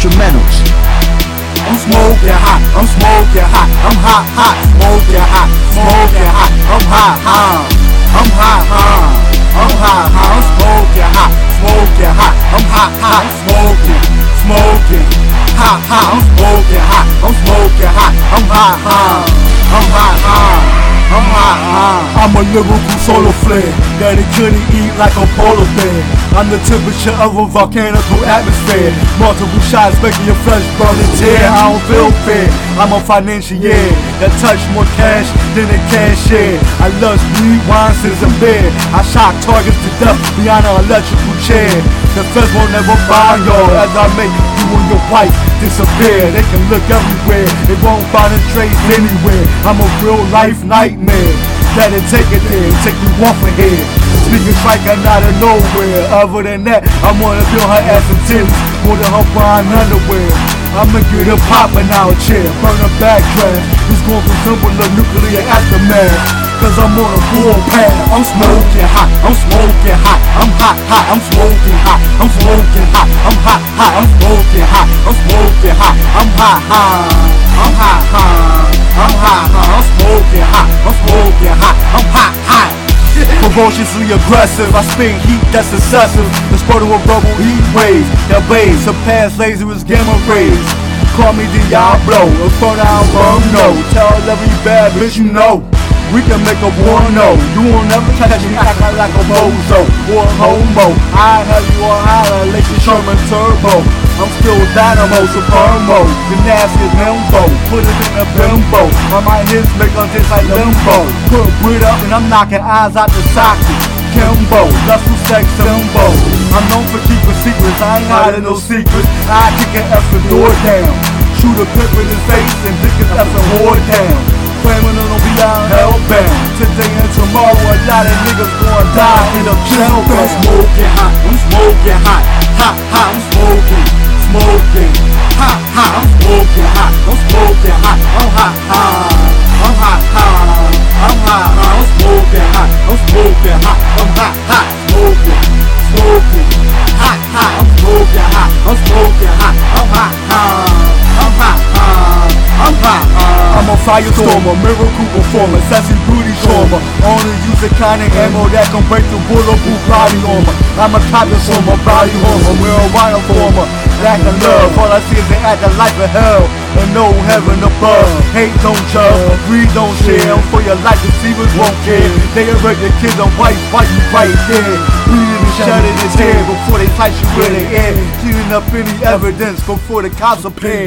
instrumentals. I'm smoking hot, I'm smoking hot, I'm hot, hot, smoking hot, smoking hot, I'm hot, hot, I'm hot, hot, I'm hot, hot, I'm smoking hot, smoking hot, I'm hot, hot, smoking, smoking, hot, hot, I'm a lyrical solar flare that it couldn't eat like a polar bear. I'm the temperature of a volcanical atmosphere. Multiple shots making your flesh burn and tear. I don't feel fair. I'm a financier that touch more cash than a cashier. I love weed, wine, and beer. I shock targets to death behind an electrical chair. The feds won't ever find y'all as I make you and your wife disappear. They can look everywhere, they won't find a trace anywhere. I'm a real life nightmare. That'll take it there, take you off of here. Speaking strike out of nowhere. Other than that, I wanna build her ass some titties more than her fine underwear. I'ma get her poppin' out chair, burn her backtrack. It's going from simple to nuclear aftermath cause I'm on a full path. I'm smoking hot, I'm smoking hot, I'm hot, hot, I'm smoking hot, I'm smoking hot, I'm hot, hot, I'm smoking hot, I'm smoking hot, I'm hot, hot, I'm hot, hot, I'm hot, Ferociously aggressive, I spit heat that's excessive. The spurt of rubble heat waves that waves surpass lasers gamma rays. Call me Diablo, a photo album, no. Tell every bad bitch you know. We can make a war no. You won't never catch me acting like a bozo or a homo. I have you on high like Sherman Turbo. I'm still with Dynamo Supremo. The nastiest limbo. Put it in a bimbo. My mind is make on taste like limbo. Put breed up and I'm knocking eyes out the socket. Kimbo, lustful sex symbol. I'm known for keeping secrets, I ain't hiding no secrets. I kick an effing door down. Shoot a pimp in his face and dick his effing whore down claiming it'll be out hellbound. Today and tomorrow, a lot of niggas gonna die in a jail. I'm smoking hot, I'm smoking hot, hot, hot, smoking, hot, hot, I'm smoking hot, I'm smoking hot, I'm hot, hot, I'm hot, hot, I'm hot, hot, I'm smoking hot, I'm smoking hot, I'm hot, hot, smoking, smoking, hot, hot, I'm smoking hot, I'm smoking hot, I'm hot, hot, I'm hot, hot, I'm hot, hot. I'm a firestormer, miracle performer, sassy booty trauma. Only use the kind of ammo that can break the bulletproof body armor. I'm a copy my body armor, we're a wild former. Lack of love, all I see is they act a life of hell and no heaven above. Hate don't judge, greed don't share. For your life, deceivers won't care. They erect your kids on white, fight you right there. Bleeding and shedding his hair before they fight you in the air. Cleaning up any evidence before the cops appear.